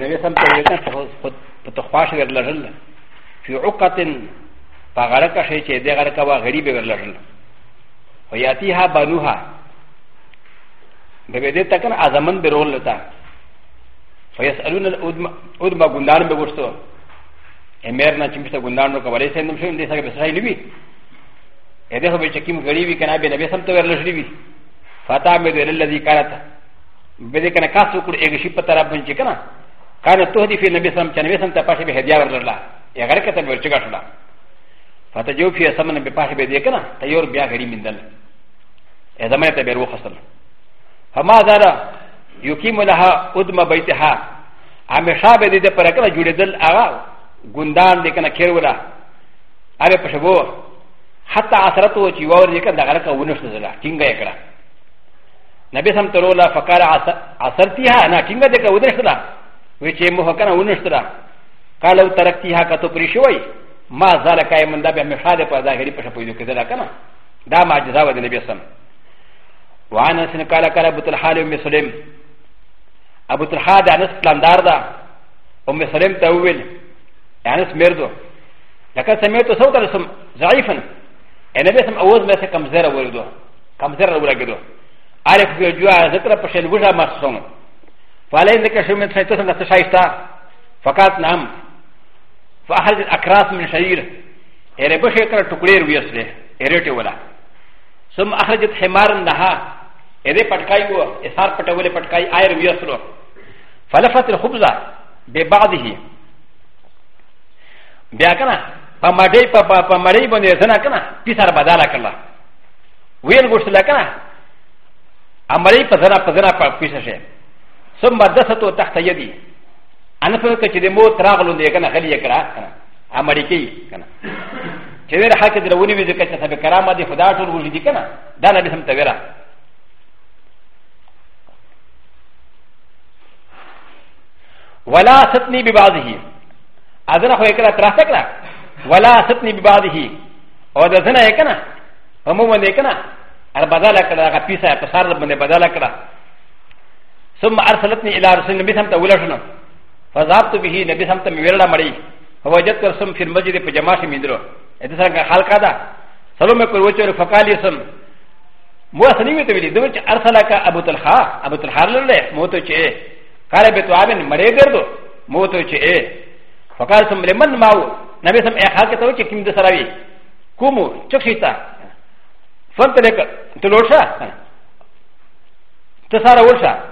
ن ب ي سم تلقى فتخفاش غرلجل في عقة فغرق شيء شيء دي غرق وغريب غرلجل وياتيها بانوها ببدي تكن عزمن برول لتا فيسألون الأدمى قندان بغشتو امرنا چمشتا قندان رو كوالي سندم شو اندي ساقب سرائي نبي اده هو بيشكيم غريبي كنا بي نبي سم تلقى لبي فتا مدو الذي كانت بده كنا كاسو كل اغشي پترا بنچ كنا كانت تهدي في النبي صلى الله عليه وسلم تقاشي بهديا ورلا يغرق تبرشك شلا فتجوب في سمن بقاشي بديكنا تيور بيا غري من دل اذا ما يتبرو خسر فما زال يقيم لها ادم بيتها هميشه به دې پر کړه جوړېدل هغه ګوندان دې کنه کېرولا هغه په شبو حتی اثرت و چې وور دې کنه دغه کا ونښت زلا ټینګه یې کړه نبی سم ترولا فقار اثرتیها نه ټینګه دې کا ودرښتلا وی چې محکره ونشتره قالو ترکتیها کتو پری شوی ما زال قائم دا به مشاهده پر ظاهری پښه پیدا کېدل کنه دا معجزه و د نبی سم وعن سن قال قال ابو الحال ام سلم ابو الحال انس پلاندار دا ام سلم ته ویل انس مردو لکه سمعت صوت رسم ضعيفا النبي سم اوز مته کمزره ورګدو کمزره ورګدو عارف جو جوا ذکر پښه وژه مرسوم فعلي ذكر شيء من سيتسم لتشايستا فقط نعم فأخذ الأكراس من شعير إلى بشي كرة تكرير ويسله إريتي ولا ثم أخرجت حمار لها إذا پتكاي و إثار پتولي پتكاي آير ويسله فلفت الخبزة ببعضه بیا کنه په مړې په په مړې باندې ځنه کنه پیسار بداله کړه ویل غوښتل کنه امړې په ځنه په ځنه په پیسه شه ثم دستو تحت يدي انا فكرت كي موت راغلون دي كان غلي يكرا امريكي كان كبير حكي دروني بزي كتا سبب كرامة دي خدا طول وجدي كان دانا دي سمت غيرا ولا ستني ببعضه اذن اخو يكرا تراسك لا ولا ستني ببعضه او دزنا يكنا عموما يكنا اربدالا كرا غا بيسا يتصار لبني بدالا كرا ثم ارسلتني الى رسول النبي سمت ولدنا فذهبت به النبي سمت ميرلا مري فوجدت رسم في المسجد في جماعه ميدرو اذا سرق حال كذا سلام يقول وجهه فقال يسم مو سنيمه تبي دو ارسلك ابو طلحه ابو طلحه لله موتو چه قال بيت عامن مري گردو موتو چه فقال سم لمن ماو نبي سم اي حال كتو چه كيم دسراوي كومو چخيتا فانت لك تلوشا تسارا ورشا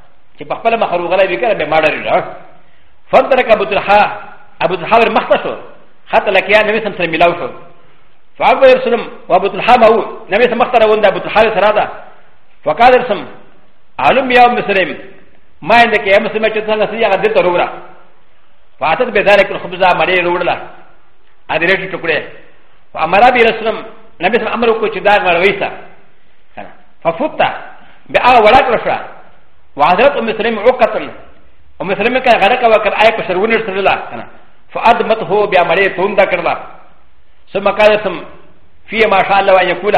چې په خپل مخرو غلای وکړه به ماډر نه فترک ابو طلحه ابو طلحه ور مخته شو حتى لکیا نبی سم سره ملاو شو فعبد رسول ابو طلحه ما هو نبی سم مخته روان ده ابو طلحه سره ده فقال رسول علم يا مسلم ما عندك يا مسلم چې څنګه سړي هغه دته وروړه فاتت به ذلك الخبزه مړې وروړه ا دې رټ ټکړه فامر ابي رسول نبی سم امر کو چې دا ور وېسا ففوتا به هغه وړه کړشه وعذرت ام سلم عقتل ام سلم كان غرق وكر ايه بشرون السرلا فادمته بعمله توندا كرلا ثم قال ثم في ما شاء الله ان يقول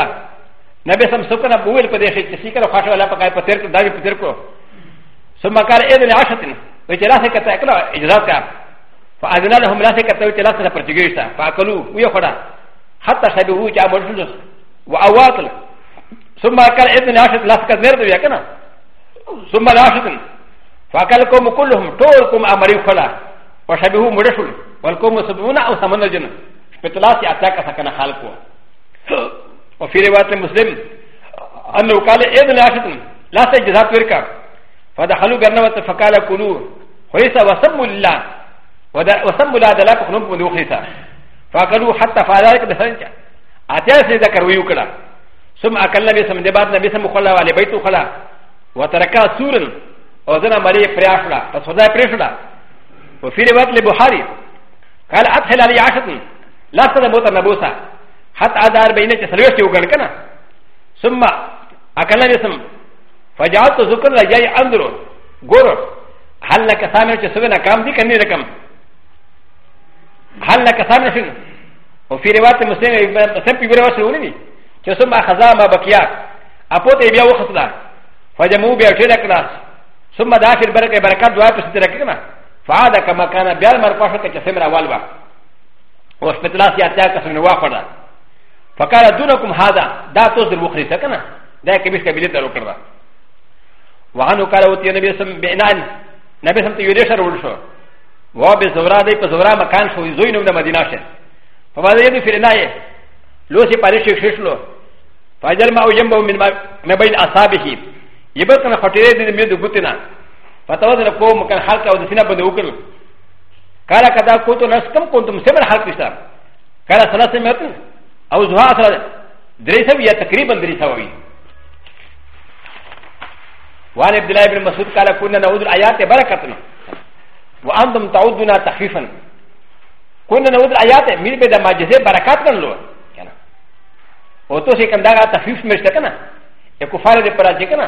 نبي سم سكن بويل قديش سيكر خاش ولا بقى بتر داوي بتر كو ثم قال اذن عشتن وجلاسه كتا اكلا اجازات فاذن لهم لا سكتا وجلاسه برتجيسا فاكلوا ويخدا حتى شبهوا جامل فلوس واواطل ثم قال اذن عشت لا سكت نرد ويا كنا ثم لاشتم فاكلكم كلهم توركم امري خلا وشبهوا مرشل والكم سبعون او ثمن الجنه بتلاسي اتاك سكن خالقه وفي روايه مسلم انه قال اذ لاشتم لا تجزا تركا فدخلوا جنه فقال كلوا ويسا وسموا لله وسموا لا دلاك خنوم من وخيسا حتى فعلك دهنجا اتاك سيدك رويوكلا ثم اكلنا بسم دبات نبي خلا وعلى بيت خلا وتركا سورا وزنا مريم فراشنا فصدى فراشنا وفي روايه لبخاري قال اطهل علي عشره لا تنبوت النبوسه حتى دار بينك سلوكي وغرقنا ثم اكلنا اسم فجعلت ذكر لجاي اندرو غور هل لك سامر تسوينا كام دي كني رقم هل لك سامر شن وفي روايه مسلم سبب روايه سوري ثم اخذها ما بكيا اقوت ابيا وخصنا فجمو بیا ټیره کړه ثم داخل برکه برکات دعا پس تر کړه فعاد کما کان بیا مر پښه ته چې سمرا والوا او سپتلاس یا تیا کس نو واخړه فقال دونکم هذا دا تو ذل وخري تکنه دا کبیش کبیله درو کړه وانو قال وتی نبی سم بینان نبی سم ته یوریشر ول شو و به زورا دی په زورا مکان شو زوی نو د مدینه شه په باندې دی فرنای لوسی پاریش شیشلو فاجر ما او جنبو من ما بین اصحابہی ي ب ك ن ا فتيري د م ي د بوتنا فتوى د ق و م كان حالك او د سينا بن اوكل كالا كذا كوتو ناس كم كنتم سمر حالك شتا كالا سلاسه متن او زها سلا دريسه يا تقريبا دريسه وي وعن عبد الله بن مسعود قال كنا نعود الايات بركتنا وانتم تعودنا تخفيفا كنا نعود الايات ميل بدا ما جزي بركتنا لو او تو سي كان دا تخفيف مشتكنا يا كفار دي براجي كنا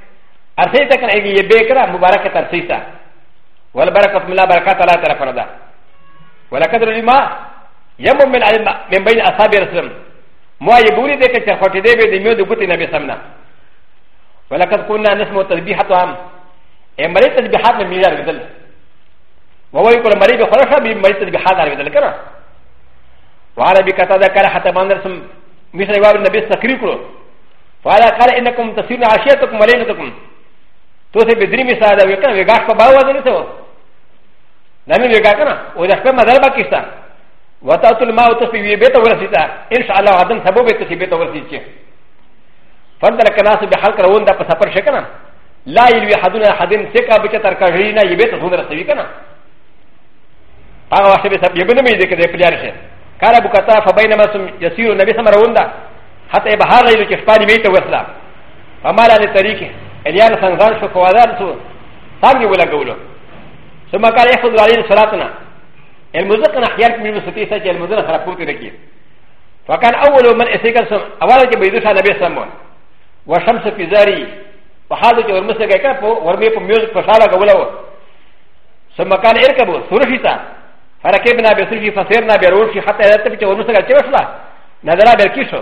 アセタカンエギエベカラ、ムバラカタセタ。ウォルバラカフミラバラカタラタラファダ。ウォラカタリマ、ヤモメンアメンバイアサビアスム。モアイブリデケチャフォテデビディミュードプティナビサムナ。ウォラカフコナナスモトビハトアム。エマレタビハトミラビデル。ウォイコラマリビフォラシャビマレタビハダビデルカラ。و ا ل ب ي ك ت ا د ك ر ح ت م ا ن ر س م مثل و ا ب ن ب ي س ت ك ر ي ك ر و فعلى ك ر إ ن ك م تسيرون عشيتكم وليلتكم とてべりみさだよかん、がかばわざると。なみがかな、おだかまだばきした。わたとるまうとべべとわしだ。インシャラはでんさぼべとべとわしち。ファンダーかなすべはかおんだぱさぱしゃかな。ライルはどなはでんせかぶちゃたかじな、いべとほんらせいかな。パワーしゃべさびぶみでけでプリアシェ。カラブカタファバイナマスム、やしゅうなべさまらおんだ。はてばはらいるきっぱりめとわしだ。ファマラでたりき。ا ل ي ا ن سانغان شو كوادرتو سامي ولا قولو ثم قال ياخذ علينا صلاتنا المزقنا خيارك من المسكين سجل المزقنا خرقوتي لكي فكان اول من اسكن اول من يدوش على نبي سمون وشمس في زاري وحالك ورمسك كابو ورميك ميوزك فشالك ولو ثم قال اركبوا سرشيتا فركبنا بسرشي فسيرنا بروشي حتى يتفق ورمسك كيفشلا نزلا بالكيشو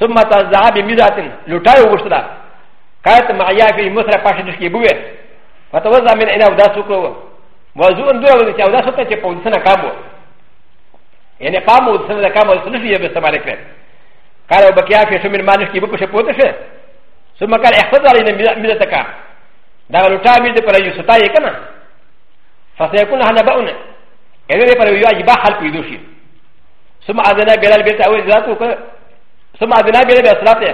ثم تزعى بميزات لتايو وشلا كانت معايا في مثل فاشل كيبوي فتوزع من انا وداسوكو وزون دور وزي وداسوكا تقول سنه كامو يعني قاموا سنه كامو سنه يبس مالك قالوا بكيا في شمال مالك كيبوكو شبوتشه ثم قال احفظ علينا ميزتك دعوا لتامي لقرا يسطاي كما فسيكون هذا بؤنا يعني لقرا يجب حلق يدوشي ثم اذن بلال بيت او ذاته ثم اذن بلال بيت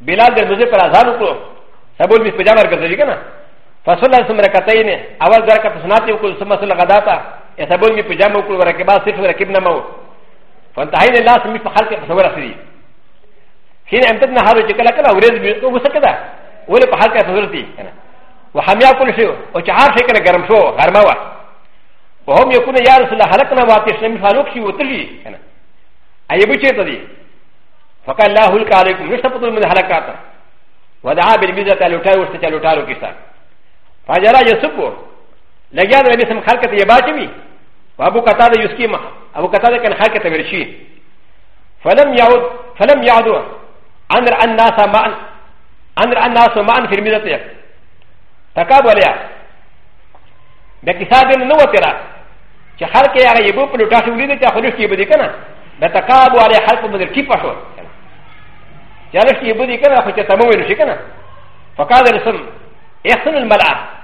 بلال د مزه پر اذان وکړو سبول می پجامه ورکړل کنه فصلا سم رکعتین اول درکه سنات وکړو سم سل غدا تا سبول می پجامه وکړو ورکه با صرف رکب نه مو فانتهينا الله سم په خلق تصور اخري حين امتدنا هارو چې کله کله اورز به وسکدا ولې په حلقه تصور دي کنه وحمیا کول شو او چې هر شي کنه ګرم شو ګرما وا وهم يكون يا رسول الله خلقنا واتشنا من فالوك شي وتلي کنه ايبو چیرته دي فقال الله هلك عليكم يشتبط من الحلقات ودعا بالميزة لوتار وشتى لوتار وكسا فجرى يسبو لجان ربي سم خلقة يباشمي وابو قتادة يسكيما ابو قتادة كان خلقة مرشي فلم يعود فلم يعدوا أنر الناس معا أنر الناس معا في الميزة تقابل يا بكساد النوترة چې خلک یې هغه یبو په لوټه کې ولیدل چې خلک یې بده کنه د やる気ぶりからほちゃたまもいるしかな。ファカールソン、エスンルマラ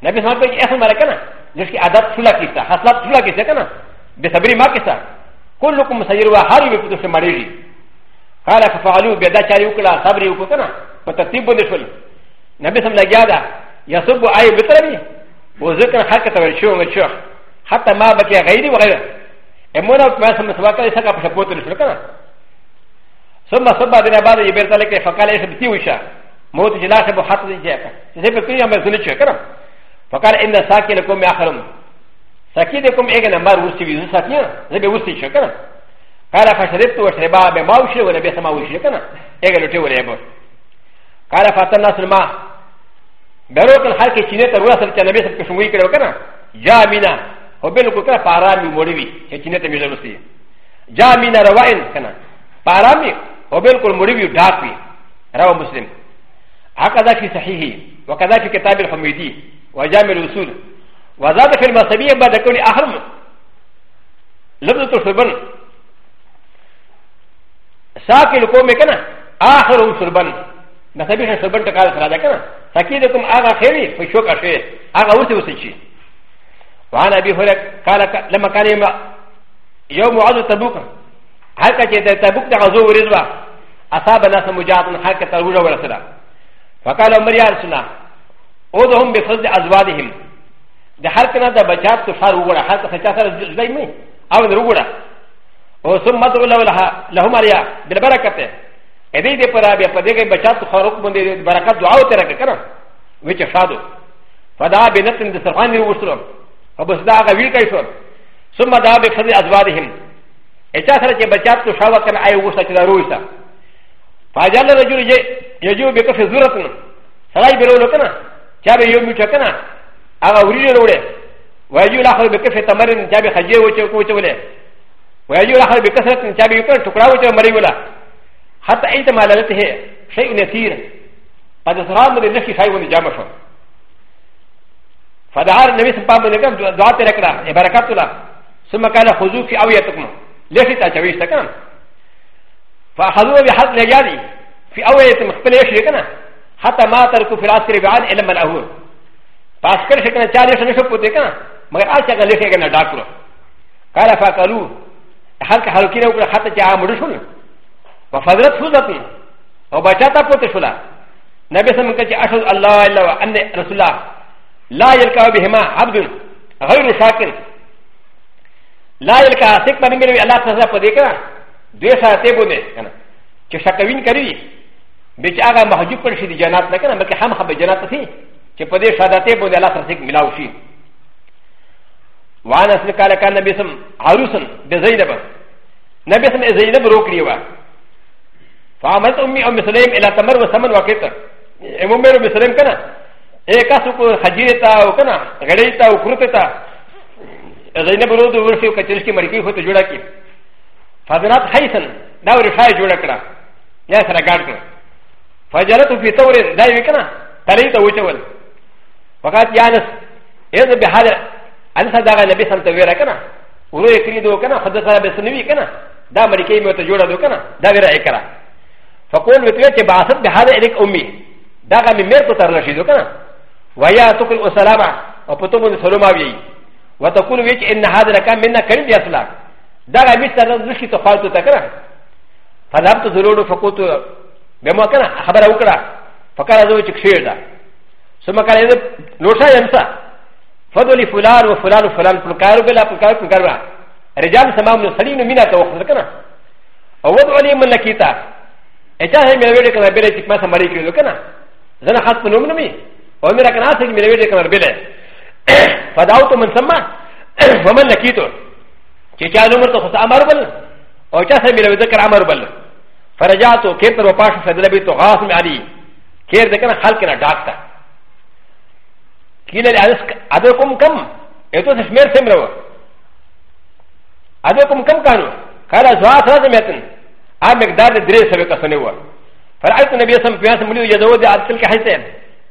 ー。なべさんとエスンマラカナ。ジェシアダプラキサ、ハスラプラキサカナ。でサブリマキサ。コロコムサイルはハリウッドシマリリ。カラファルベダチャユクラ、サブリウクカナ。パタティブデシュル。なべさんラギャダ。やそぼあいぶたり。ウズカンハカタウシュウンシュウ。ハタマバキアガイリウガイリ。エモナフマスマスワカリサカパシャポテルシュウカナ。ثم سبا دنا بعد يبرت لك فقال ايش بتي وشا موت جلاس ابو حط جاك زي بكري ما زلت شكرا فقال ان ساكنكم اخرم ساكنكم اجنا ما وسي وي ساكنا زي بوسي شكرا قال فشربت وشربا بما وشي ولا بسما وشي كنا اجنا تي ولا ابو قال فاتنا سلمى بروك الحال كي شينه تروى سل كان بيسب كشوي كده كنا جامينا هو بيلكو كده فارامي موريبي كي شينه تميزلوسي جامينا روائن كنا فارامي و بالکل مریوی ڈاک بھی روا مسلم هكذا في صحيح وكذا في كتاب الحميدي وجامع الوصول وزاد في المصابيح بعد كون اخر لفظ الشربن ساكي لكم كنا اخر شربن مصابيح الشربن تقال سرادا كنا ساكي لكم اغا خيري فشوك اشي اغا وسي وسي شي وعن ابي هريره قال لما كان يوم عز تبوك هر کچه د تبوک د غزو ورزوا اصحاب الناس مجاهدون هر کته ورونه ورسره فقال عمر يا رسول الله اودهم بفضل ازواجهم د هر کنه د بچات کفار وګړه هر کته چا سره ځای نه او وګړه او ثم مدعو له لها لهم عليا بالبرکته ا دې دې پر بیا په دې کې بچات خارق باندې برکت دعا او تر کې کړه وچ شادو فدا بنت د سرخان دی وسره او بس دا غوی کوي ثم دا بفضل ازواجهم ا ت ا س ر ت بجات شاوكا اي وسكا رويسا فاجانا رجل يجو بكفي زرطن سلاي بلوكنا شابي يوم يشكنا على وريل رولي ويجو لاحظ بكفي تمرن شابي حجي وشوكولي ويجو لاحظ بكسرة شابي يكون شكراوي مريولا حتى انت ما لالته شيء يسير قد سرام لنفسي شيء جامشه فدعا النبي صلى الله عليه وسلم دعاء تركنا بركاتنا ثم قال خذوك او يتكمل لكي تجاوز تكن فاخذوه بحق نجاري في اول مخبل يشركنا حتى ما تركوا في راس ربعان الا من اهون فاسكر شكنا چالي سنشو پوتكنا مگر آج شكنا لكي اگنا داكرو قال فاقلو حلق حلقين وقل حتى جاء مدشون وفضلت فوزتن وبچاتا پوتشولا نبي سمن كجي اشهد الله الا وان رسول الله لا يلقى بهما عبد غير شاكر لا يلقى عسك من ميري الله تعالى فديكا دوسا تبوني كشاكاوين كريم بيت اغا مهجوب في الجنات لكن انا كحام حب الجنات في كفدي شادتي بوني الله تعالى ملاوشي وانا سلكا كان بسم عروسن بزيدب نبسم زيدب روكريوا فعملت امي ام سليم الى تمر وسمن وكتا امم مسلم كنا ايه كاسوكو خجيرتا وكنا غريتا وكرتتا زين برود ورسي وكتلش كي مريكي هو تجوڑا كي فضلات حيثن دا ورشاي جوڑا كرا يا سرا گاڑ كرا فجلت في ثور دا يكنا تلي تو وچول وقت يانس اذ بحال انس دا نبي سنت ويرا كنا ورو يكري دو كنا خد سرا بسنوي كنا دا مريكي مو تجوڑا دو كنا دا ورا يكرا فقول وتويت بعثت بهذا اليك امي دا غمي مير تو ترلشي دو كنا ويا تقل السلامه او پتو من سلام اوي وتكون ويش ان هذا لكان منا كريم يسلا دغا مثل رزقي تفالت تكرا فذهبت زلول فقلت بما كان خبر اوكرا فقال زوجك شير دا ثم قال اذا نوشا يمسا فضل فلان وفلان وفلان فلكارو بلا فلكارو فلكارو رجال سمام سليم منا توخذ كنا او وضع لي من لكيتا اچا ہے میرے ویڈیو کنا بیلے چکما سمبری کیلو کنا زنا خاص پنوم نمی اور میرا کنا آسک میرے ویڈیو کنا بیلے فدعوت من سمع ومن لكيتو كيكا نمر تخص عمر بل او كا سمي لو ذكر عمر بل فرجعتو كيرتر وقاش فدل بيتو غاصم علي كير ذكر خلقنا داكتا كيل عدوكم كم اتو سشمير سمرو عدوكم كم كانوا قال زواج هذا متن ا مقدار دري سبق سنوا فرأيت النبي صلى الله عليه وسلم يدعو ذلك حيث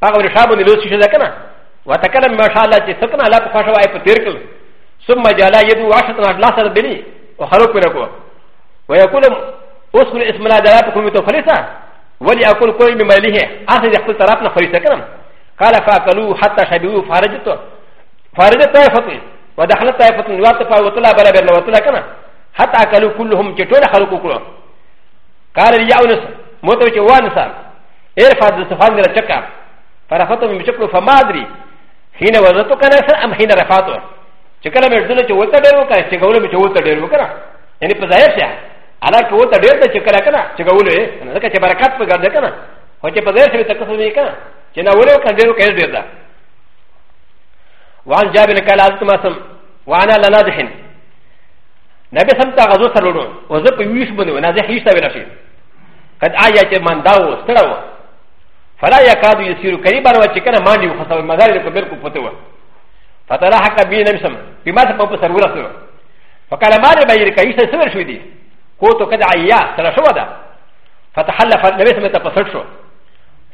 أقبل شاب لوسي شذا كنا وتكلم ما شاء الله جسكن على فخشوا اي فتركل ثم جالا يدو واشت ما لا سر بني وخلق منكو ويقول اسم اسم لا دلاتكم متفلسا ولي اقول كل بماليه اخذ يقول طرفنا فريسه كلام قال فاكلوا حتى شبعوا فارجتوا فارجت طائفه ودخلت طائفه واتفا وطلع بلا بلا وطلع كنا حتى اكلوا كلهم جتون خلقوا كلهم قال يا انس موتوا وانسا ارفع الصفان للشكا فرفتهم بشكل فما ادري حين وزنت كان ام حين رفعته شكرا مردنا شوتا ديروكا شكرا شوتا ديروكا يعني بزايا على كوتا ديروكا شكرا كنا شكرا لك شبركات بغدا كنا وجه بزايا تكفي كنا شنا ولوكا ديروكا ديروكا وعن جابر قال عزتما سم وانا لنادحن نبي سمتا غزو سرورون وزب يوش بنو نازح يشتا بنفسي قد آيات من داو سرورون فلا يكاد يسير قريبا وشكل ماني وخصوصا مزاري لكبيركو فتوى فتلا حكا بي نمسم بما سبب سرورة سرورة فقال ماني بيركا يسير سرور شويدي كوتو كد عيا سرشوة دا فتحلف نبسم تبصرشو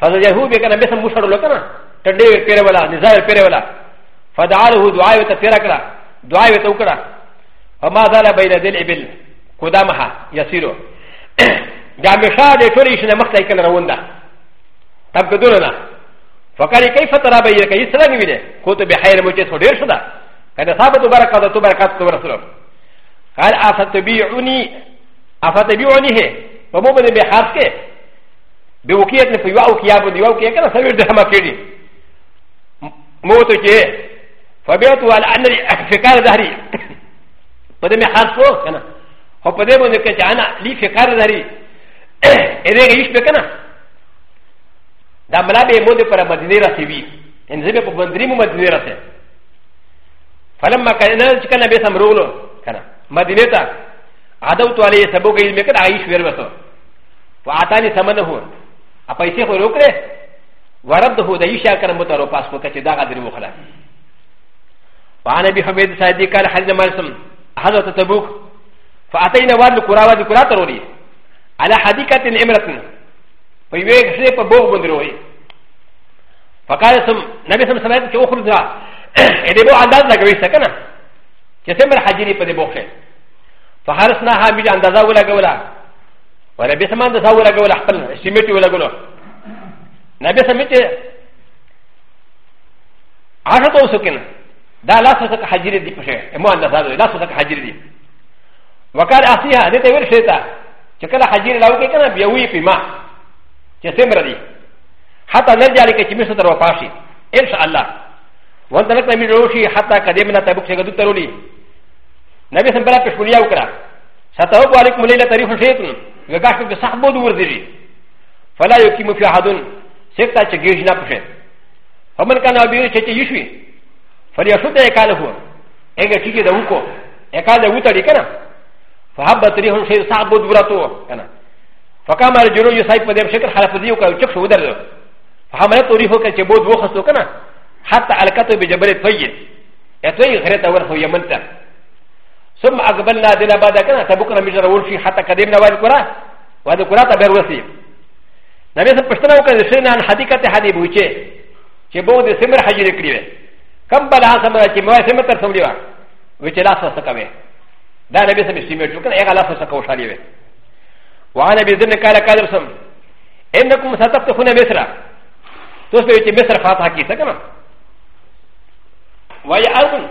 فذا يهو بيكا نبسم مشهر لكنا تدعي البير ولا نزاع البير ولا فدعا له دعاء وتفير كلا دعاء وتوكلا فما زال بين ذي الإبل قدامها يسيرو جامشا دي تولي شنا مختلف كلا روندا تبدلنا فقال كيف ترى بينك اي سلام يبدا كنت بحير مجلس ودير شدا كان ثابت بركات بركات رسول قال افتبيعني افتبيعني هي ومؤمن بحاسك بوكيت في وكيا بدي وكيا كان سوير دهما كيدي موتك فبيت على ان فكار دهري بدي حاسكو كان هو بدي بنك انا لي فكار دهري اذا ايش بكنا ダムラビモディパラマディネラティビエンゼベポバンディモマディネラテファラマカエナチカナベサムローノカナマディネタアダウトアレイサボゲイメカアイシュエルバトファアタニサマナホンアパイセホロクレワラブドホデイシャカナモタロパスポケチダガディモカラファアナビハメディサディカナハリナマルソンアダウトタブクファアタイナワールクラワディクラトロリアラハディカティンエムラトン په یوه کښې په بوغ باندې وروي فقال سم نبی سم سمعت چې اخرج ذا دې بو انداز لګوي څه کنه چې څومره حجري په دې بوغ کې فحرسنا حامل اندازه ولګولا ولبي سم اندازه ولګولا خپل سیمټي ولګولو نبی سمته عاشق اوسو کنه دا لاسو څخه حجري دي پښه مو اندازه لاسو څخه حجري دي وقال اخيها دې ته ورشيتا چې کله حجري لاو کې کنه بیا وی په ما چې څومره دي حتی نه دی لکه چې مصر درو پاشي ان شاء الله وان تلک نبی روشي حتی قدمنا تبوک څنګه دوت ترولي نبی سم بلا پښولیا وکړه ستو علیکم لیلۃ تاریخ شیطان وګاښ په صحبو دور دی فلا یقیم فی احد سکتا چې ګیج نه پښه همن کنه ابي چې چې یشوي فریاشته کاله هو هغه چې دا وکړه اکاله وته دی کنه فحبت ريح شیطان صحبو دوراتو کنه فقام الرجل يصيب بدم شكل حلفزي وكان شكل ودرزه فحملت ريحه كان بود وخصو كنا حتى الكتب بجبل طيب يتوي غيرته ورخو يمنته ثم اقبلنا دنا بعد كنا تبكنا مجرى ورشي حتى قدمنا واد كرا واد كرا تبير وسي نبي سب پشتنا وكان شينا عن حديقه حدي بوچه چه بود سمر حجر کړي كم بلا سمر چه مو سمر تر سمليوا وچلا سسکوي دا نبي سب سیمه چوکنا اغه لا سسکو شالي وانا بذن قال قادر سم انكم ستفتحون مصر تصبح مصر فاتحه كي سكنا وهي ارض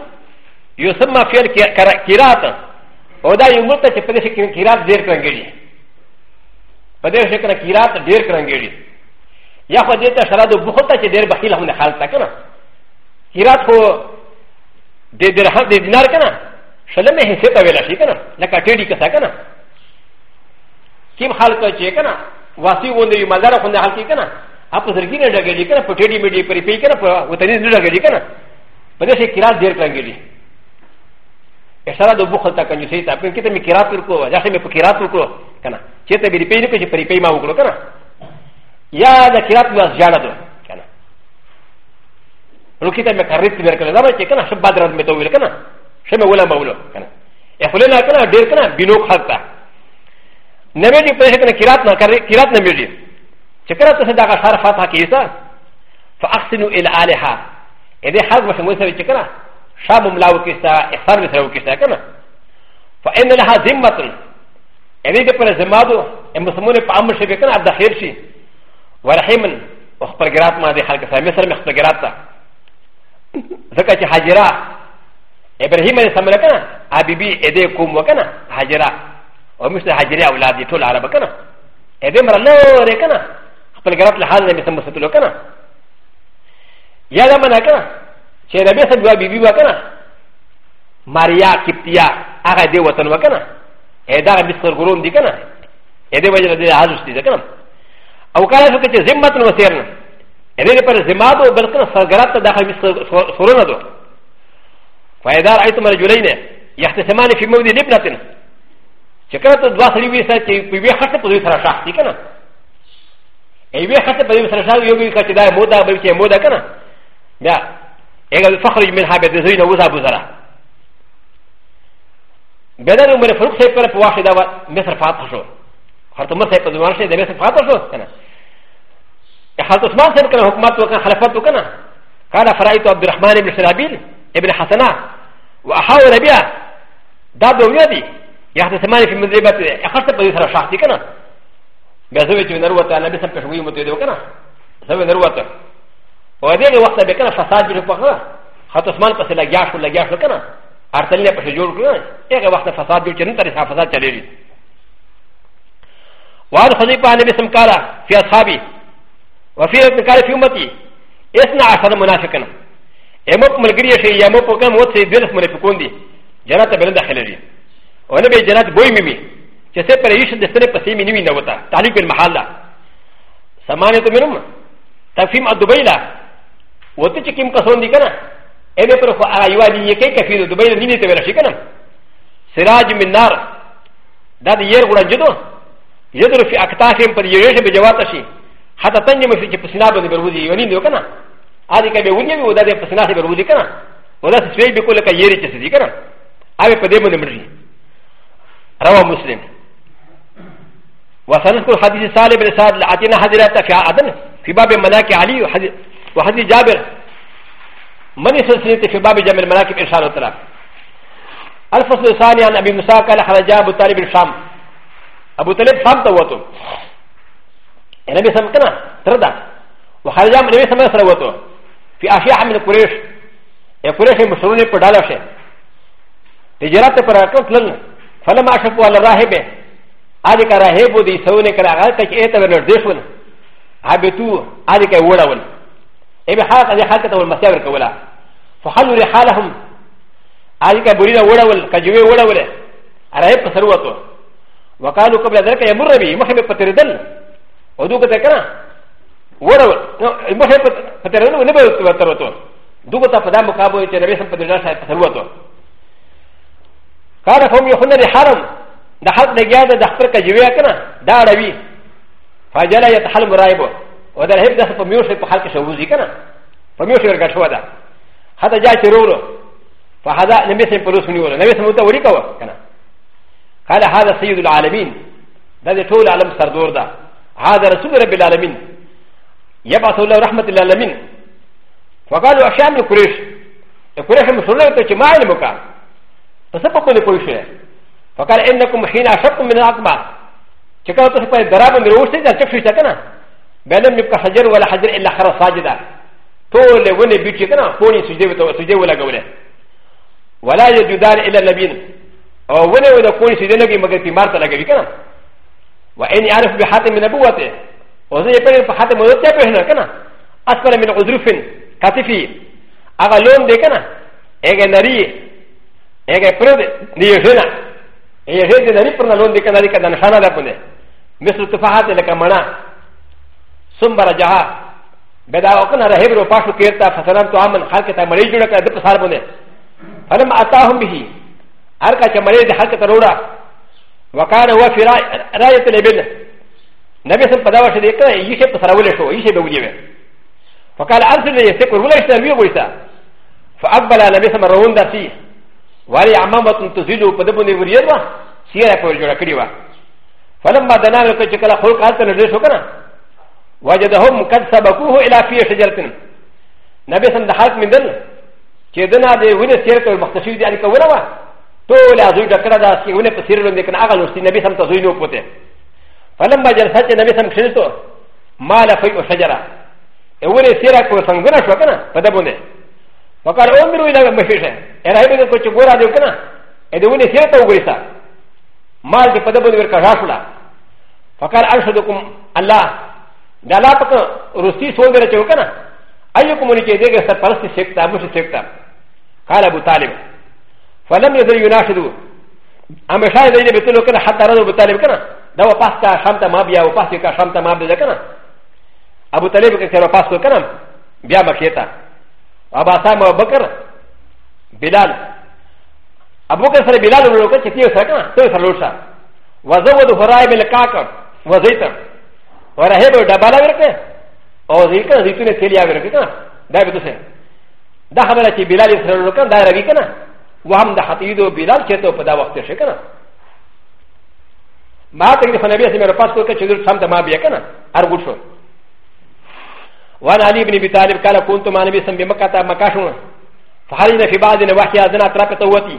يسمى فيها الكيرات ودا يمرت تقدش كيرات دير كرنجي فدير شكرا كيرات دير كرنجي يا خديتا شرادو بخطه دير بخيل هنا خالتا كنا كيرات هو دير درهم دينار كنا شلمه هي سيتا ولا شي كنا لكا تيدي كسا كنا キムハルカチェケナ、ワシウォンディマザラフォンデハキケナ、アプセキナダゲリケナ、ポテディメディペリペケナ、ウォテディダゲリケナ、パレシキラディルカゲリ。エサラドボクタカニセイタ、ペケテミキラトルコ、ジャシメポキラトルコ、ケナ、チェテビリペリペリペリペリマウクロケナ、ヤーダキラトルアジャラド。ロケタメカリティベルカラダメチェケナ、シャバダメトウィルケナ、シャメウォラマウロケナ。エフォレナケナ、ディルケナ、ビノカタ。ن ب ي ج ي ق ن كرات كرات ن ب ي ج ي شكرا تصدق شهر فاتها كيسا ف أ خ س ن و إ ل ى آلها إ ذ ا حرب مسلمون سوي شكرا شام ملاو كيسا إخفار مسلمون كيسا كنا ف إ ن لها ز م ة إ ذ ا يقول زمادو المسلمون بامر شيء كنا عبد خير شيء ورحيما اخبر جرات ما ذي حلقه فمثل مخبر جراتا ذكا شي حجرا إبراهيم السلام لكنا ابيبي إ ذ ا كوم وكنا حجرا و مثل حجري اولاد دي طول عرب كنا اذا مرا نور كنا خپل غلط لحاظ نه مسمى ستلو كنا يا دا منا كنا چې ربي سن جواب بيبي وكنا ماريا كيبتيا هغه دي وطن وكنا ادا ربي سر غروم دي كنا اذا وجه دي حاضر دي كنا او کله څه چې ذمت نو سيرن اذا پر ذمات او بلکې سرغلط ته داخل سرونه دو فاذا رايتم رجلين يحتسمان في مودي لبنه چې کله ته دوه سړي وي سره چې په یوې خټه په دوی سره شاخ دي که نه یوې خټه په دوی سره شاخ یو به که چې دا موده بل چې موده که نه بیا هغه فخرج منها بیا د زوی نه وځه بوزره بیا دا د عمر فروق صاحب کله په واښې دا مصر فاتح شو حضرت عمر صاحب په زمانه شي د مصر فاتح شو که نه حضرت عثمان صاحب کله حکومت وکړه خلافت وکړه قال فرأيت عبد الرحمن بن شرابيل ابن حسنه وأحاول بها دا دومره دي やはりマリフィムズリバティ、ハタプリスラシャティカナ。ベズウィチュナウォタ、ナビサプシュウィムティドカナ。サウナウォタ。おでわたべかな、ファサージュパハ。ハトスマンパセラギャフル、ラギャフルカナ。アタリアパシュジュークラン。エレワタファサージュチェンタリハファサーチェレリ。ワードハリパーネビスムカラ、フィアサビ。ワフィアンカラフィウマティ。エスナアサダムナシュカナ。エモプムルギリシェイヤモポカムウォツイデルスムレフコンディ。ジャラタベルダヘレリ。و ن ب ي جنات بوي ميمي جسد پريشن دستر پسي مينوي نوتا تعليق بالمحال دا سمانه تو منم تفهم الدبي لا وتي چكيم قصون دي كنا اي پر خو ايوا دي يكي كفي دبي دي ني تبل شي كنا سراج من نار دا دي ير غړن جدو يدر في اكتافهم پر يريش بجوات شي حتى تنجم في پسينا بن بروزي يوني نو كنا هذه كبه ونيو ودا دي پسينا بروزي كنا ودا سوي بكل كيري چسي كنا اوي پديمو نمري روى مسلم وسنذكر حديث سالم بن سعد لاتينا حضرات في عدن في باب مناك علي وحديث جابر من سلسلة في باب جمع المناكب إرشاد الطلاق الفصل الثاني عن أبي موسى قال خرج أبو طالب الشام أبو طالب شام توتو النبي صلى الله عليه وسلم تردى وخرج النبي صلى الله عليه وسلم في أشياء من قريش قريش مشرون بدالة شيء تجارة بركة تلل فلما شكوا لراهبه هذيك راهب دي سوني كراغاتك ايتا بنردشون هابتو هذيك وراون ابي حالك هذه حالك تول مسافر كولا فحلوا رحالهم هذيك برينا وراون كجوي وراون راهب كسروته وقالوا قبل ذلك يمر بي مخي بفتردل ودوك تكنا وراون مخي بفتردل ونبغي تفتردل دوك تفدا مقابل تنبيه سمبتردل سروته قال فهم يخون الحرم دخل نجاد دخل كجويكنا داروي فجلا يتحلم رايبه وذا الهب دخل فميوشي بحلق شوزي كنا فميوشي يرقى شوى ذا هذا جاء شرورو فهذا لم يسم بلوس نيولا لم يسم متوريكا كنا قال هذا سيد العالمين هذا طول عالم سردور ذا هذا رسول رب العالمين يبعث الله رحمة العالمين فقالوا أشام القريش القريش مسلمة ما علمك فسا بكوني كوشي فقال انكم حين اشبكم من الاقمى شكرا تصبح درابا من روشتي دا تكشي تكنا بلم يبقى حجر ولا حجر الا خرى ساجدا طول وني بيتي كنا كوني سجدي ولا قوله ولا يجدان الا اللبين او وني ولا كوني سجدي لكي مغربي مارتا لكي كنا واني اعرف بحاتم من ابوته وزي يقول بحاتم ودت يبهنا كنا اكثر من عذرف كاتفي اغلون دي كنا اغنري ا ج ا ب ر د ن ي ج ن ا ي ج ن ا ن ي ب ر ن ا ل و ن د ك ن ا ل ك د ن ش ا ن ا د ا ب ن ي مثل ت ف ا ه ت ل ك م ن ا سم ب ر ج ه ا ب د ا و ك ن ا ر ه ب ر و ب ا ش و ك ي ر ت ا فسلام ت و ا م ن خ ا ل ك ت ا م ر ي ج و ن ك د ب س ا ر ب ن ي فلم أ ت ا ه م به ه ر ك ا ت م ر ي د ح ا ك ت ر و ر ا وكان هو في ر ا ي ة ا ل ب ل نبي سم بداوى شديك يشب تسرول شو يشب وليم فقال أ ر س ل ي س ت ك و ر و ل ا ش ت ر ي و ي س ا فأقبل نبي سم ر و ن د ا فيه واري عمامة تزيلو بدبون الوريضة سيرة كورجورا كريوة فلما دنا لك شكل خلق هذا نزل شكرا وجدهم قد سبقوه إلى في شجرة نبي سند خلق من دل كدنا دي وين سيرة المختشي دي عليك ولا طول أزوي ذكر هذا كي وين بسير لون لكن أغلى نسي نبي سند تزيلو بوته فلما جلست نبي سند خلته ما لفي شجرة وين سيرة كورسانغنا شكرا بدبونه وقال امروا الى المشيشه انا هبه كنت غورا دكنا ادوني سيرته وغريسا مال دي قد بدر كاشلا فقال ارشدكم الله دلا تك روسي سوغره چوكنا ايكم من كي ديگه سر پرست سيكتا مش سيكتا قال ابو طالب فلم يزل يناشدو اما شاي دي بتلو كنا حتى رد ابو طالب كنا دو پاستا شامتا ما بیا و پاستا شامتا ما بیا كنا ابو طالب كسر پاسو كنا بیا مكيتا ابا سام ابو بكر بلال ابو بكر سر بلال ولو كان كتير سكا تو سلوشا وزود فراي بالكاك وزيتا ورهب دبالا وركه او زيكا زيتون سيليا وركه دا بدوسه دا خبره چې بلال سره ولو كان دا روي کنه وهم د حتيدو بلال چته په دا وخت شي کنه ما ته د نبی سره پاس کو چې څنګه ما بیا کنه ارګوشو وانا علي بن ابي طالب قال كنت مع النبي صلى الله عليه وسلم مكاشون فخرجنا في بعض نواحي اذن اطراف توتي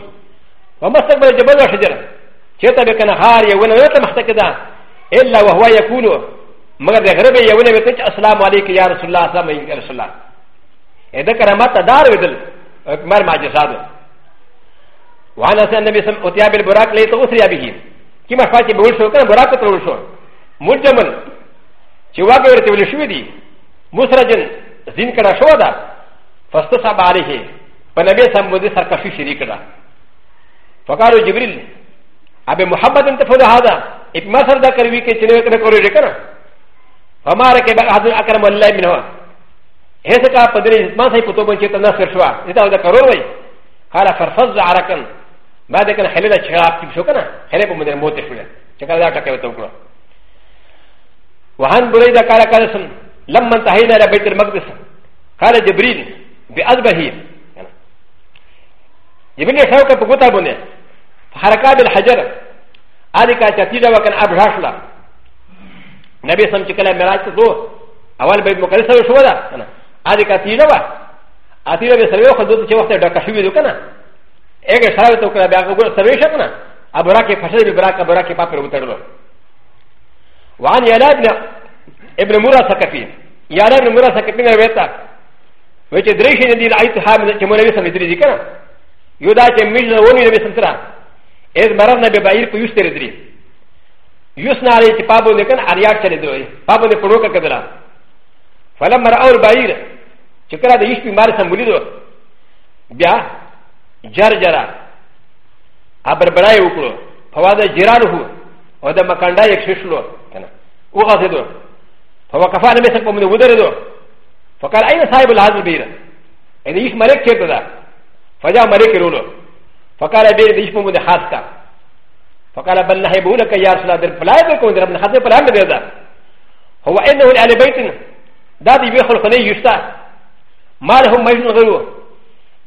ومستقبل الجبل وشجره شتا بكن هاري ولا يوتا مختكدا الا وهو يقول مگر غربي يقول بك السلام عليك يا رسول الله السلام عليك يا رسول الله اذا كرمت دار ودل اكمل ما جساد وانا سن النبي صلى الله عليه وسلم اتيا بالبراك ليت اسري به كما فاتي بقول شو كان براك تقول شو مجمل چې واګه ورته ویل شوې دي مسرجن زين كرا شو دا فاستصعب عليه فنبي سمودي سركشي شريك دا فقالوا جبريل ابي محمد انت فوضى هذا ابما سردا كروي كي چنوي كنا كوري ركنا فما ركب احد اكرم الله منه هذا كا پدري ما سي پتو بن چتا نصر شوا اذا دا کرو وي قال فرفض عركن ما ده كان حلل شراب تي شو كنا حلب من الموت شو چكلا دا تكوي تو وهن بريدا قال قال سن لما انتهينا الى بيت المقدس قال جبريل بأذبه جبريل شوكة بقطع بني فحركة بالحجر آلكا تتيجا وكان أبراشلا نبي سمت كلا مراج تزو أول بيت مقدس وشو ده آلكا تيجا و آتيجا بسروي خدوت شو وقت دكا شوي دو كنا اگر شراب تو کلا بیاگو گو سروی شکنا ابرا کے فشل براک ابرا کے پاپر اترلو وعن یلا ابن ابن مرا سكفي يا ابن مرا سكفي نبيتا وجه دريشن دي العيد حامل كمولي سمدري دي كنا يودا كميز وني نبي سمترا اذ مرضنا ببعير كو يستر دري يسنا علي تبابو لكن عرياك تلي دروي بابو لكروكا كدرا فلما رأوا البعير شكرا دي يشبي ماري سمولي دو بيا جر جرا ابر براي وكرو فوادا جرانه ودا مكاندا يكششلو كنا وغادي دو فوقف على مسك ومن ودرده فقال اين صاحب العزل بير ان يش ملك كيرتدا فجاء ملك رولو فقال بير يش ممد خاصك فقال بل نحبه لك يا رسول الله فلا يكون ربنا خاصه فلا يمدد هو انه لال بيت دادي بيخل خلي يشتا ما لهم مجنون غيره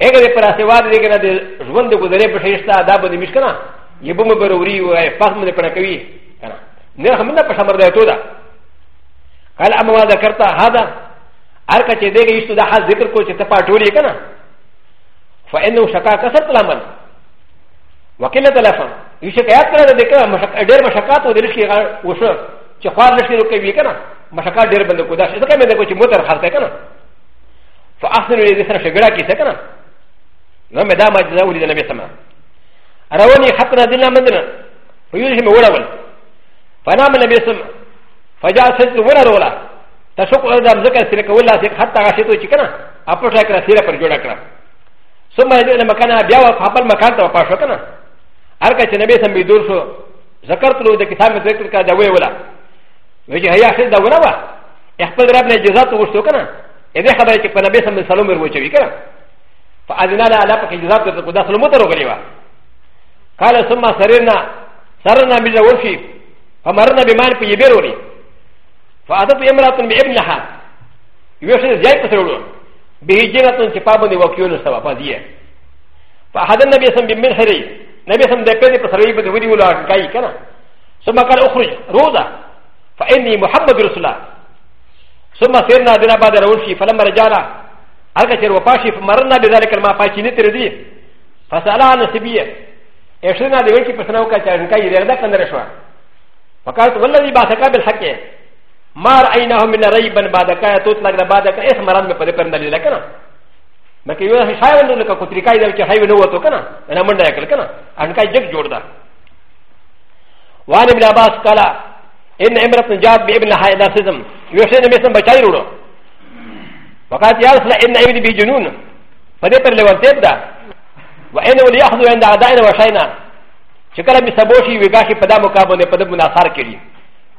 اگر پر سوا دې کنه د ژوند گذرې په شېشتا دا به مشکنه یبه مبروري او پخمه پر کوي کنه نه هم نه پښمر دی ته قال اما ما ذكرت هذا اركا تدري يشتو دا حد ذكر كوتي تفاتولي كنا فانه شكا كسرت العمل وكلا تلفا يشكا يكرا ذكر دير مشاكات ودرشي وشر شخوار نشي ركبي كنا مشاكات دير بندكو داش اذا كان بندكو موتر حالتا كنا فاحسن الذي سنه شجرا كي سكنا لما دام اجزاء ولد النبي سما رواني حتى نزلنا مدنا فيوزهم ولول فنام النبي سما فجاء سجد ولا رولا تشكو هذا مزكا سيرك ولا سيك حتى غشيتو شكنا أبوشا كنا سيرا پر جوڑا كنا ثم يجعل مكانا بياوا فحبل مكان توا پاشو كنا أركا چنبي سمي دور شو ذكرت له ده كتاب میں ذكر کا دوئے ولا ويجي هيا سجد ولا وا اخبر رب نے جزات وشتو كنا إذا خبر چك پنبي سمي سلوم روچوي كنا فأذنا لا لا پك جزات تتقو دا سلومو ترو غليوا قال ثم سرنا سرنا بجا ورشي فمرنا بمان پي يبيروني فاتت امراه بابنها يوشي زي سرور بهجره شفابا وكيون سبابا فهذا النبي سم بمن نبي سم دكتي بسرعي بدوي ولا كاي كنا ثم قال اخرج روضه فاني محمد رسول الله ثم سيرنا بنا بعد روشي فلما رجعنا اكثر وقاشي فمرنا بذلك ما فاشي نتردي فسالها نسبيه اشرنا لوكي بسنوكا كاي رياضه كنرشوى فقالت والذي بعثك بالحكي ما ر أ ي ن ا ه من ريبا بعد كايا تطلق بعد كايا اسم رمي قد قرنا لي لكنا لكن يقول حيوان لك كتريكا اذا كان حيوان هو توكنا انا من ذاك لكنا انا كاي جك جوردا وعن ابن عباس قال ان امراه جاءت بابن حيداسزم يوشين مثل بشايرو وقالت يا رسول ان ابني بجنون فديت لون تبدا وان ولي ياخذ عند اعدائنا وشينا شكرا بسبوشي وغاشي قدامك ابو نقدم من اثار كريم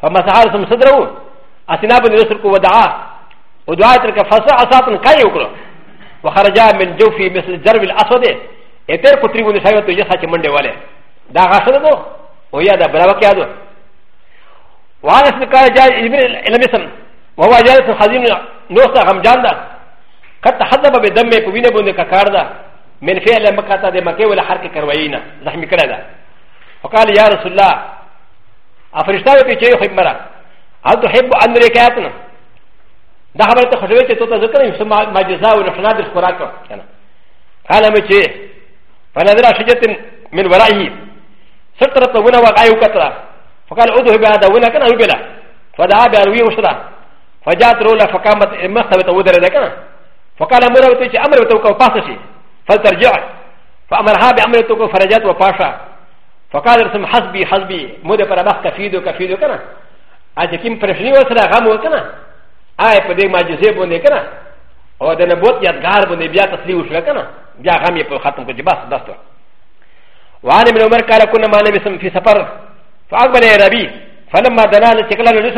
فمسعى رسم صدره アテナブルスコウダーウドアイトルカファサアサータンカヨクロウハラジャーメンジョフィーメスジャービルアソデエテルコトリブルサイトジャサチマンデワレダーハサドウヤダブラバキャドウアラスカジャーイベルエレミソンウワジャーズハジムノスタハムジャンダカタハザバベダメコビネブンデカカーダメンフェアレマカタデマケウラハケカワイナザミクラダウカリヤーソラアフリスタウキチェイホイマラ هل تحب أن ركعتنا ده خبرت خشبت توتا ذكر يسمى مجزاء ونحناد الخراكة يعني قال مجي فنظر شجرة من ورائه سترة ونا وقعي وكترة فقال عضو بهذا ونا كان بلا فدعا بأنوي وشرا فجاءت رولا فقامت مختبة ودر ذكنا فقال أمر وتوجه أمر وتوقع فاسشي فلترجع فأمرها بأمر وتوقع فرجات وفاشا فقال رسم حسبي حسبي مدى فرمخ كفيدو كفيدو كنا アジキンプレシニオスラガモカナアイプデマジゼボネカナオデネボティアガーボネビアタスリウシラカナビアガミプハトンプジバスダストワネミノマカラコナマネミスンフィサパーファーバネラビファルマダナナチェクラルリソ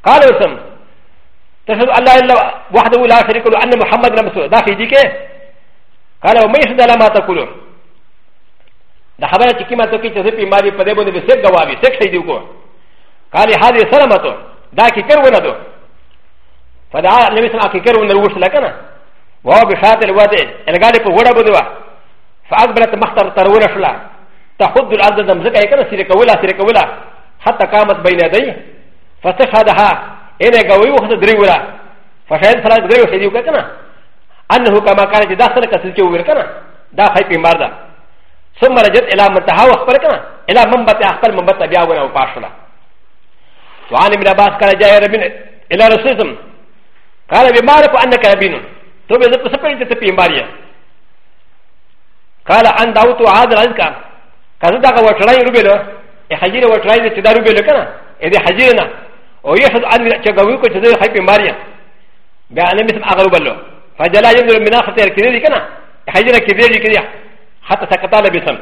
カルソン تشهد الله الا وحده لا شريك له ان محمد رسول الله في ديكه قال وما يشهد الا ما تقول ده خبره كيما تقول تزيد في مالي فدبون بسيك غوابي سيك شيء ديكو قال هذه سلامته دا كيكر وندو فدعا النبي صلى الله عليه وسلم كيكر وندو لكنا وهو بشاطر الوضع الغالب غدا بدوا فاقبلت مختار ترون شلا تحد الارض دمزك هيك سيرك ولا سيرك ولا حتى قامت بين يدي فاستشهدها اين غوي وخذ دري ولا فشهد فلا دري وشهد يوكنا انه كما كان داخل كسلك ويركنا دا خي بماردا ثم رجت الى منتهى واخبركنا الى منبت اخبر منبت بيا ولا وباشلا وعن ابن عباس قال جاء ربنا الى رسولهم قال بما رأيك انك ربنا تو بزر قصبين تتبين باريا قال ان دعوت عاد العزك قال دعا وطلعي ربنا حجير وطلعي تدا ربنا كنا اذا حجيرنا ويشهد ان تقويكو تزير حيبين باريا بأن مثل اغرب الله فجلا ينظر من اخر تير كذيري كنا حجيرا كذيري كذيري حتى سكتا لبسم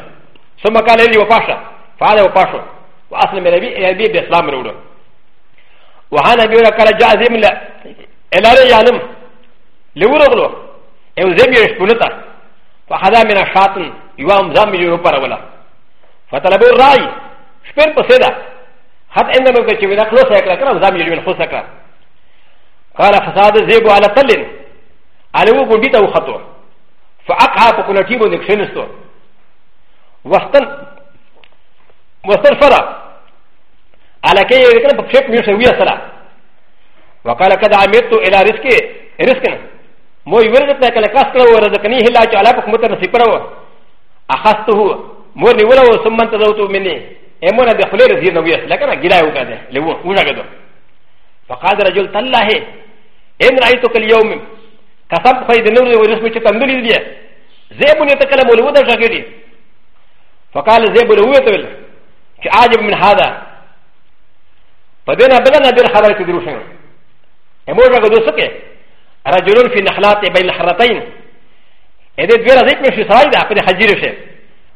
ثم قال لي وفاشا فعلى وفاشا واصل من ابي ابي باسلام رؤوله وهانا بيرا كالا جازم لا الاري يعلم لورغلو او زبي يشبلتا فهذا من الشاطن يوام زامي يوبر ولا فتلبو الراي شبر بسيدا حتى عندما كنت يقول لك لوسا يكلا كلا زامي يلوين خوسا كلا قال فساد زيبو على طلن على وقو بيتا وخطو فاقها فكنا تيبو نكشنستو وستن وستن فرق على كي يكون بشيك ميسوي الصلاه وقال قد عملت الى رزقي رزقنا مو يورغت لك الكاسكلا ورزقني هلا تعالى بكمت نسيبرو اخذته مو نولو ثم انتظرت مني امونا بخلي رزقي نويس لكن جلاي وكذا لو وجاكدو فقال رجل تالله ان رايتك اليوم كسب خير نور ورزقك تندري لي زيبون يتكلم ولودا شاكري فقال زيبون هو يتولى عاجب من هذا فبين ابدا نبيل خبر كدروشن امور غدوسكي رجل في نخلات بين الحرتين اذا دير ذيك مش سايدا في حجيرشه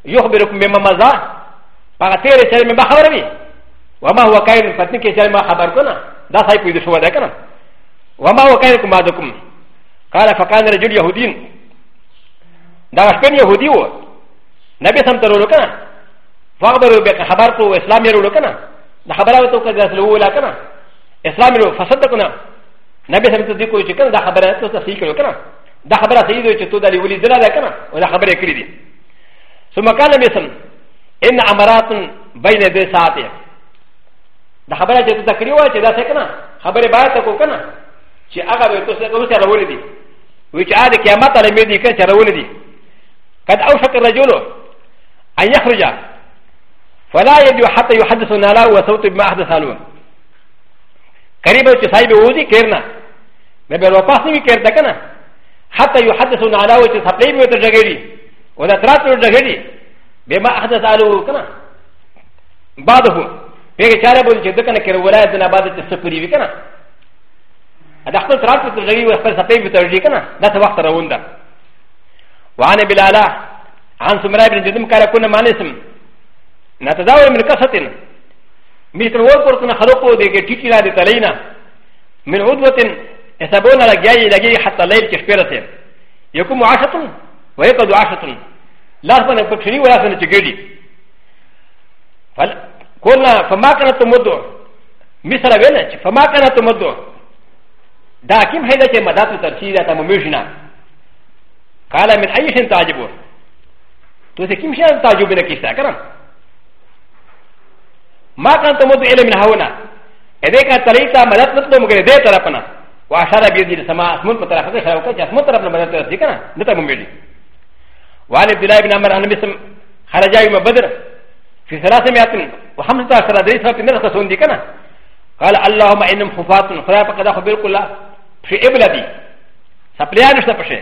يخبركم بما مزا فغتير سلم بخبر بي وما هو كائن فتنكي سلم خبر كنا دا سايب يدشوا ده كنا وما هو كائنكم بعدكم قال فكان رجل يهودين دا شبن يهودي و نبي سمترو كنا فاخبروا بك خبركم اسلام يرو كنا ن ح ب ر ا و ت و ك ا ل ا و ل ا كنا إ س ل ا م ل و فسدتكنا نبي سمت ذكو يشكنا دا خبرات تسيكنا كنا دا خبرات سيدو يشتو دا لولي زلالا كنا ولا خبر يكريدي ثم كان بسم إن أمرات بين ذي ساعتي دا خبرات يشتو تكريوا يشتو سكنا خبر بايتكو كنا شي أغا بيتو سكو سيرولدي ويش عاد كيامات على ميدي كان سيرولدي قد أوشك الرجل أن يخرج ولا يجو حتى يحدث نالا وصوت ما أحدث عنه قريبا تسايب وزي كيرنا نبي الوقاس نبي كير دكنا حتى يحدث نالا وتسايب وتجغيري ونترات وتجغيري بما أحدث عنه كنا بعضه بيجي شارع بقول كده كنا كير ولا يدنا بعد تسبري بكنا هذا خبر ترات وتجغيري وخبر سايب وتجغيري كنا ده وقت روندا وعن بلالا عن سمراء بن جدم كارا كنا مانسم なただわみかさてん。みたわこつなはろこでげききらでたれな。みるおどてん、えさぼならぎゃいらぎはたれきしぺらせ。よくもあしゃとん、わやかどあしゃとん。ラスパネプチリワーセンチギリ。こんな、ファマカナトモド。ミサラベネチ、ファマカナトモド。ダキムヘダチェマダトタシーダタモミュシナ。カラメタイシンタジボ。とせきみしゃんたじゅうべなきしたから。ما كان تموت إلى من هنا إذاك تريتا مدد نتلو مغير دي طرفنا وأشار بيدي السماء أسمون بطرفة شراوكا أسمون طرفنا مدد ترسي كنا نتلو مميلي وعلى عبد الله بن عمر أنا بسم خرج يوم بدر في ثلاث مئات وخمسة عشر دريس في نرسة سوندي كنا قال اللهم إنهم خفات خلا فقد أخبرك الله في إبلدي سبليان نشتا بشي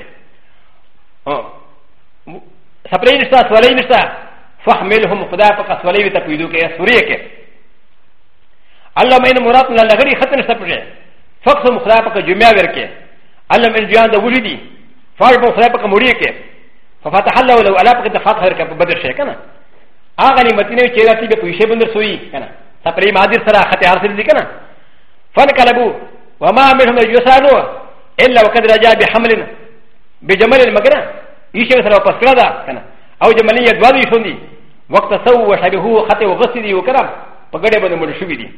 سبليان نشتا سولي نشتا فحملهم خدا فقد سولي وتقويدوك يا سوريك الله مې مراد له لغړي ختم سپړې فقط مخلا په جمعه ورکې الله مې جان د ولیدي فار په خلا په مړی کې ففتح الله ولو الا په فتح ورکې په بدر شي کنه هغه نعمتونه چې راته به پوښې بندر سوی کنه سپرې مادر سره خطه هر څه دي کنه فنکلبو وما منهم یسانو الا وقد رجا بحمل بجمل المكنه يشير سره پس کړه دا کنه او جملې یې دوه دي شوندي وقت سو وشبهو خطه وغسدي وکړه په ګډه باندې مړ شوې دي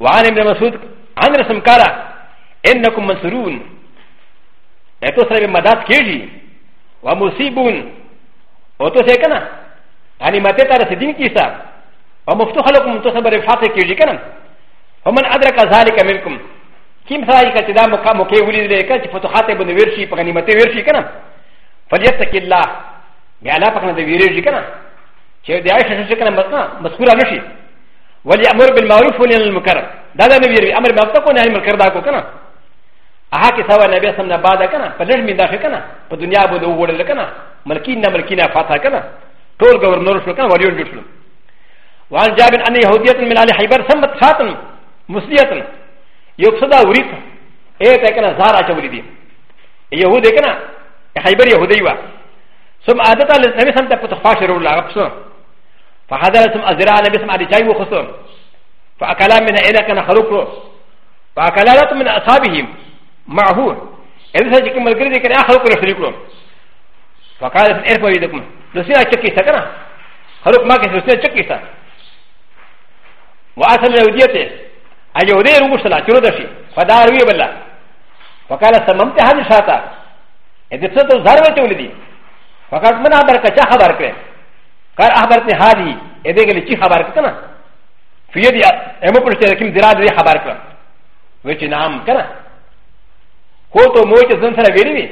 وعن ابن مسعود عن رسم قال انكم منصورون اتوسر بمداد كيجي ومصيبون وتوسر كنا يعني ما تتعرف دين كيسا ومفتوح لكم توسر برفاته كيجي كنا ومن ادرك ذلك منكم كم سايك تدا مقام كي ولد لك فتوحات ابن ورشي فغنيمه ورشي كنا فليتك الله بألا فكنا ذي ورشي كنا شيء دعاء شنو كنا مذكورا نشي و ي أ م وليامر بالمعروف ا المكرم هذا ك امر بالمعروف ولين ا دا كو كنا اها كي سوا نبي سمنا بعد كنا فلش من داخل كنا فالدنيا بده وول لكنا ملكينا ملكينا فاتها كنا طول غورنور شو كنا وليون جو شو وعن جابر ان يهوديه من ال حيبر سمت خاتم مسليه يقصد اوريك ايه تكنا زارا توليدي يهود كنا حيبر يهودي وا ثم عادتا للنبي سمت فتخفاش رول لا فحضرتم ازراء نبي سمع رجاي وخصم فاكلا من اين كان خلقه فاكلت من اصحابهم معه اذا سجك ملكري كان اخلق لشريكه فقالت ارفع يدكم نسينا شكي سكنا خلق ما كان نسينا شكي سكنا واصل يوديته ان يودي روسلا تردشي فدار وي بلا فقال سممت هذه شاتا اذا تصدر زربه تولدي فقالت من ابرك شاخ ابرك قال اخبرتني هذه اديك اللي شي خبرك كنا في يدي امو قلت لكن دراد دي خبرك وچ نام كنا هو تو موچ زن سره ویلی وی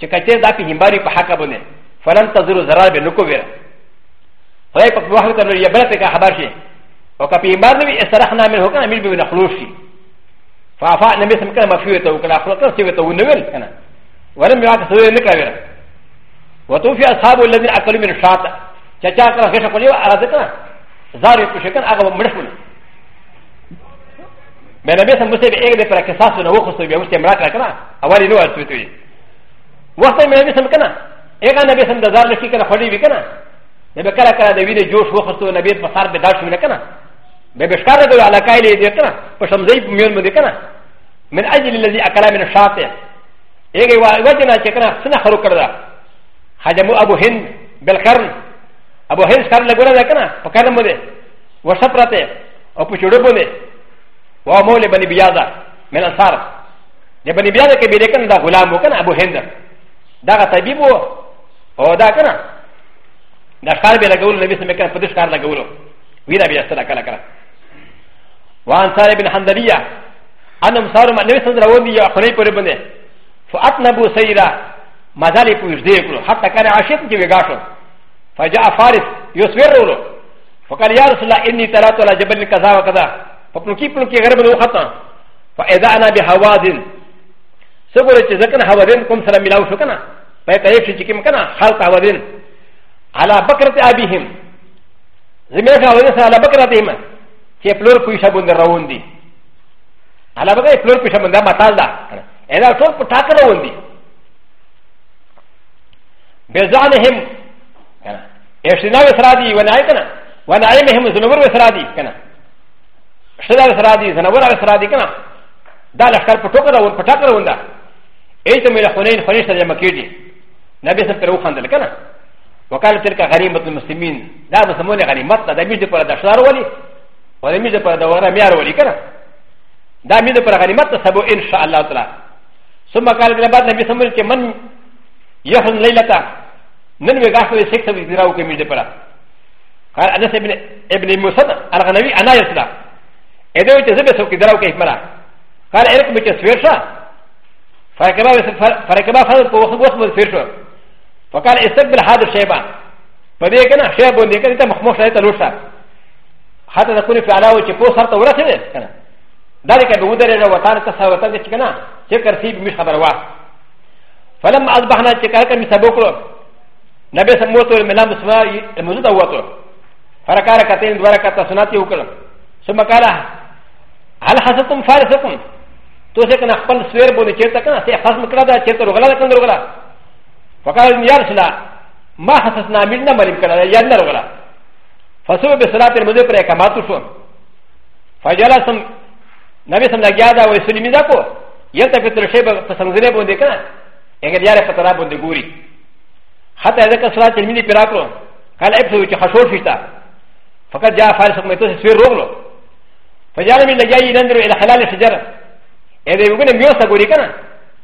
چې کچې دا په هیمباري په حق باندې فلن تزرو زرار به نکو ویره خدای په وحی کړل یا بلته کا خبر شي او کپی ایمان نبی استرحنا من هو کنه میر به نخلوش شي فافا نبی سم کنه مفیو ته وکړه خلق ته وته ونول کنه ولم یعقل سوی نکړه ویره وتوفي اصحاب الذين اكلوا من الشاطئ チャチャーからヘシャコリはあらでたザリプシェケンアガムルフルメラメサムセビエレプラケサスのウォークスビウステムラカラアワリノアツウトイウォースメラメサムケナエガナビサムダザリキケナフォリビケナネベカラカラデビデジョーシュウォークスのビエパサーベダシュウレケナベベシカラドアラカイレディケナパシャムゼイミュンムディケナメラジリレディアカラメナシャテエゲワウェジナチェケナスナハロカラハジャムアブヘンベルカルンアボヘルスカルラグラダカナ、パカナムデ、ウォシャプラテ、オプチュルボネ、ウォーモレバニビアダ、メラサラ。で、バニビアダケビレカンダ、ウラムカナ、アボヘンダ。ダガタビボ、オダカナ。ダカビラグル、レビスメカン、プディスカラグル、ウィラビアサラカラカラ。ワンサレビンハンダリア、アナムサルマネスンダウォディア、ホレプレボネ、フォアナブセイラ、マザリプウズディエクル、ハタカラアシェンジウィガション。فجاء فارس يسوره فقال يا رسول الله اني ترات على جبل كذا وكذا فقلوكي قلوكي غرب الوقت فاذا انا بهوازن سبورة زكن هوازن كم سلام ملاو شكنا فيتعيش شكيم كنا خلق هوازن على بكرة ابيهم زمينا في هوازن على بكرتهم كي فلور كويشا بند راون دي على بكرة فلور كويشا بند مطال دا اذا فلور كتاكرا وندي بزعنهم اشتنا وسرادي ونعيكنا ونعيمهم زنور وسرادي كنا اشتنا وسرادي زنور وسرادي كنا دا لشكر پتوكرا ورپتاكرا وندا ايتا ميلا خنين خنين شتا جمع كيدي نبي سم پر وخاندل كنا وقال تلك غريمة المسلمين دا مسلمون غريمت دا ميجد پر دا شدار ولي ودا ميجد پر دا ورا ميار ولي كنا دا ميجد پر غريمت سبو ان شاء الله تعالى ثم قال لبعض نبي سمون من يخن ليلتا نن وی غاسو سیک سب دیراو کے میڈے پرا قال انس ابن ابن مسد الغنوی انا یسلا ادو چ زبے سو کی دراو کے مرا قال ارک بچ سویرشا فرکبا فرکبا فرض کو وقت وقت سویرشا فقال استقبل هذا الشيبا فدي كنا شيبا دي كان انت مخموش هاي تلوشا حتى تكون في علاوه چ پو سر تو ورسه كنا ذلك بودر وطار تساوتان چ كنا چ کرسی مش خبر وا فلما اصبحنا چ کر کر مسبوکلو なべさもとめらんすわい、もずだわと。ファラカラカテン、ドラカタソナティオクラ。そまから、アラハサトン、ファラサトン。とせかな、パンスウェーボネチェタカナ、セハスムクラダ、チェタロガラカンドラ。ファカラミヤスラ、マハサスナミナマリカラ、ヤンダロガラ。ファソベスラテン、ムズプレカマトフォン。ファジャラソン、なべさんがギャダウェスリミザコ。やったくるシェーバー、サンゼレボンデカナ。エゲリアレファタラボンデグリ。حتى إذا كان صلاة الميني براكو قال ابسو يجي خشور فيتا فقد جاء فارس ميتوس سوير روغلو فجعل من نجاي ينظر إلى خلال الشجرة إذا يقول ميوسا قولي كنا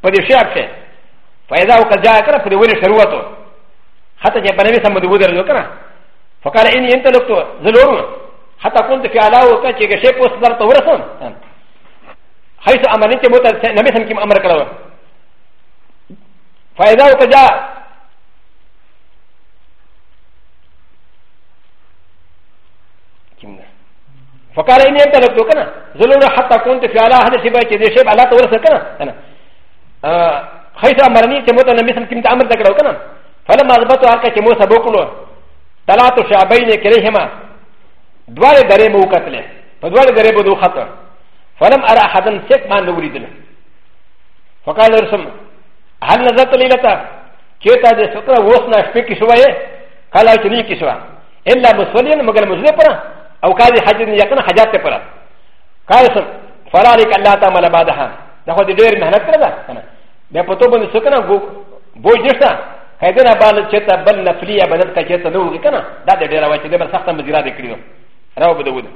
فدي شعب شيء فإذا وقد جاء كنا فدي وين شروته حتى جاء بنبي سمد ودر لو كنا فقال إني انتلقت ظلوم حتى كنت في علاوة كنا شيء شيء بوست دارت ورسون حيث أمرنت موتا نبي سمكم أمر كلاوه فإذا وقد جاء فقال اني انت لك كنا زلنا حتى كنت في على هذا الشيء بيت الشيء على طول سكنا انا خيس امرني كموت انا مثل كنت امر ذكر كنا فلما اثبتوا هكا كموت بوكلو ثلاث شعبين كليهما دوار دريم وكتله فدوار دريم بدو خطر فلم ارى احدا سك ما نريد له فقال رسم هل نزلت ليلتا كيتا دي سكرا وصنا شبكي شويه قال لك نيكي شويه الا مسلم مگر مزلي پرا او كان حجر يكن حجات تفرا كارسم فرارك الله تعالى بعدها نحو دي دير مهنت كذا كنا بيقطو بند سكنا بوج نشتا هيدنا بال چتا بل نفليه بدل کا چتا نو كنا دا دي دير واچ دي بر سخت مزرا دي كريو راو بدو دي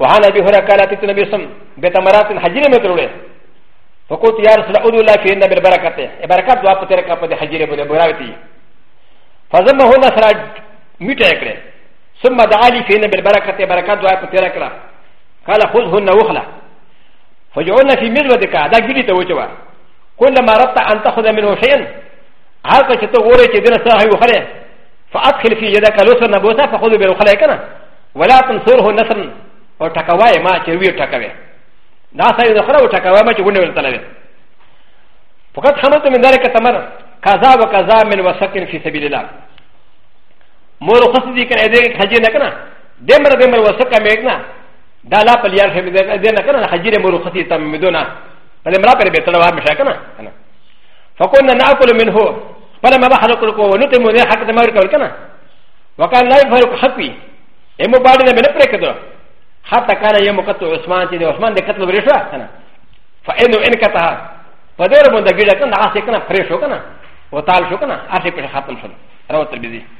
وعن ابي هريره قال اتيت النبي صلى الله عليه وسلم بتمرات حجر متروله فقلت يا رسول الله ادعو الله فينا بالبركه بركات دعاء تركه بحجر بده براوتي فزمهن سرا ميتا يكره ثم دعالي فإن بالبركة بركات دعاء فتركرا قال خذهن وخلا فجعلنا في مزودك دا جلي توجوا كلما ربت أن تأخذ منه شيئا هذا تتغوري كدنا ساحي وخلا فأدخل في يدك لوسر نبوسا فخذ بالوخلا كنا ولا تنصره نصر وتكواي ما تروي وتكواي دا سايد أخرى وتكواي ما تقول نبوسا فقد خمرت من ذلك تمر كذا وكذا من وسك في سبيل الله モロハスディケンエディハジネカナデムラデムラウサカメグナダラパリアルヘビディナカナハジレモロハスディタミドナパレムラペレベトラワミシャカナファコンナナコルミンホパラマバハロココウノテムネハカタマリカルカナワカライファロコハピエモバディネベレプレケドハタカナヤモカトウスマンティオスマンデカトブレシャカナファエノエンカタファデルモンデギラカナアセカナプレショカナウタルショカナアセプレハトンションラウトビディ